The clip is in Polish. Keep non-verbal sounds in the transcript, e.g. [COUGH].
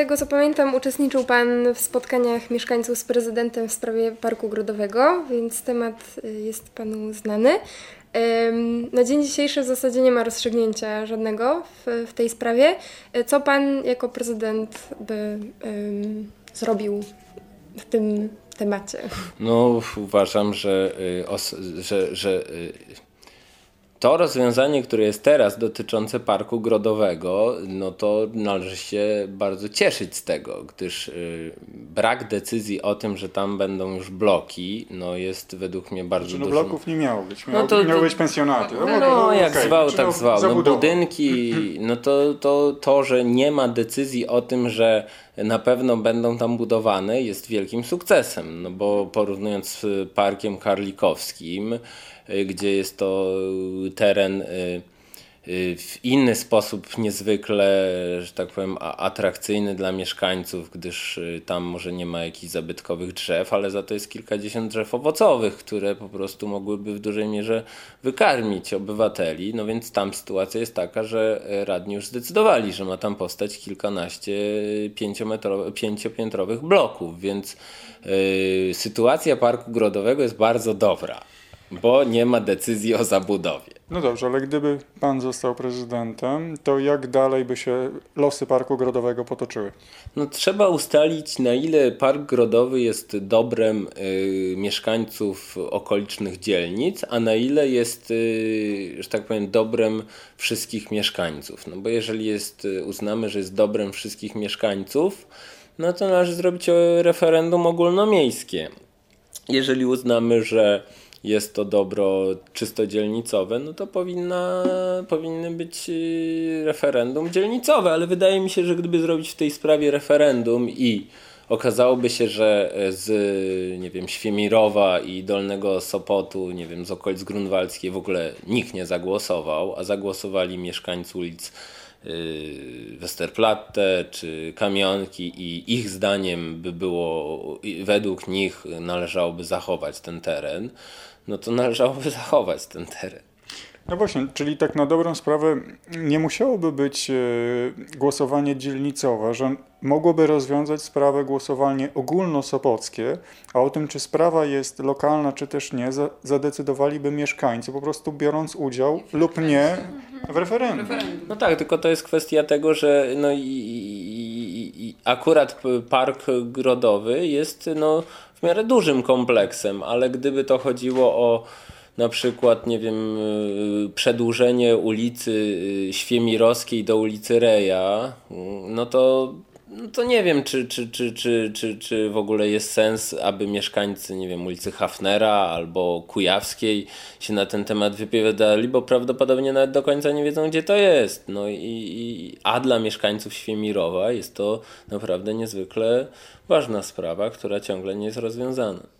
tego co pamiętam, uczestniczył Pan w spotkaniach mieszkańców z prezydentem w sprawie Parku Grodowego, więc temat y, jest Panu znany. Na dzień dzisiejszy w zasadzie nie ma rozstrzygnięcia żadnego w, w tej sprawie. Y, co Pan jako prezydent by um, zrobił w tym temacie? No, uważam, że, y, że, że to rozwiązanie, które jest teraz dotyczące parku grodowego, no to należy się bardzo cieszyć z tego, gdyż y, brak decyzji o tym, że tam będą już bloki, no jest według mnie bardzo znaczy, no dużo... bloków nie miało być, miało, no to, miały być pensjonaty. No, no, no jak okay. zwał, tak zwał. No, budynki, [CLEARS THROAT] no to, to, to, że nie ma decyzji o tym, że na pewno będą tam budowane jest wielkim sukcesem, no bo porównując z parkiem karlikowskim, Y, gdzie jest to teren y, y, w inny sposób niezwykle, że tak powiem, atrakcyjny dla mieszkańców, gdyż tam może nie ma jakichś zabytkowych drzew, ale za to jest kilkadziesiąt drzew owocowych, które po prostu mogłyby w dużej mierze wykarmić obywateli. No więc tam sytuacja jest taka, że radni już zdecydowali, że ma tam powstać kilkanaście pięciopiętrowych bloków, więc yy, sytuacja Parku Grodowego jest bardzo dobra bo nie ma decyzji o zabudowie. No dobrze, ale gdyby pan został prezydentem, to jak dalej by się losy Parku Grodowego potoczyły? No trzeba ustalić, na ile Park Grodowy jest dobrem y, mieszkańców okolicznych dzielnic, a na ile jest, y, że tak powiem, dobrem wszystkich mieszkańców. No bo jeżeli jest, y, uznamy, że jest dobrem wszystkich mieszkańców, no to należy zrobić referendum ogólnomiejskie. Jeżeli uznamy, że jest to dobro czysto dzielnicowe, no to powinna, powinny być y, referendum dzielnicowe, ale wydaje mi się, że gdyby zrobić w tej sprawie referendum i okazałoby się, że z nie wiem, Świemirowa i Dolnego Sopotu, nie wiem, z okolic Grunwaldzkiej w ogóle nikt nie zagłosował, a zagłosowali mieszkańcy ulic Westerplatte czy Kamionki i ich zdaniem by było, według nich należałoby zachować ten teren, no to należałoby [LAUGHS] zachować ten teren. No właśnie, czyli tak na dobrą sprawę nie musiałoby być e, głosowanie dzielnicowe, że mogłoby rozwiązać sprawę głosowanie ogólnosopockie, a o tym, czy sprawa jest lokalna, czy też nie, zadecydowaliby mieszkańcy, po prostu biorąc udział lub nie w referendum. No tak, tylko to jest kwestia tego, że no i, i, i akurat park grodowy jest no, w miarę dużym kompleksem, ale gdyby to chodziło o na przykład, nie wiem, y, przedłużenie ulicy y, Świemirowskiej do ulicy Reja, y, no to, no to nie wiem, czy, czy, czy, czy, czy, czy w ogóle jest sens, aby mieszkańcy, nie wiem, ulicy Hafnera albo Kujawskiej się na ten temat wypowiadali, bo prawdopodobnie nawet do końca nie wiedzą, gdzie to jest. No i, i a dla mieszkańców Świemirowa jest to naprawdę niezwykle ważna sprawa, która ciągle nie jest rozwiązana.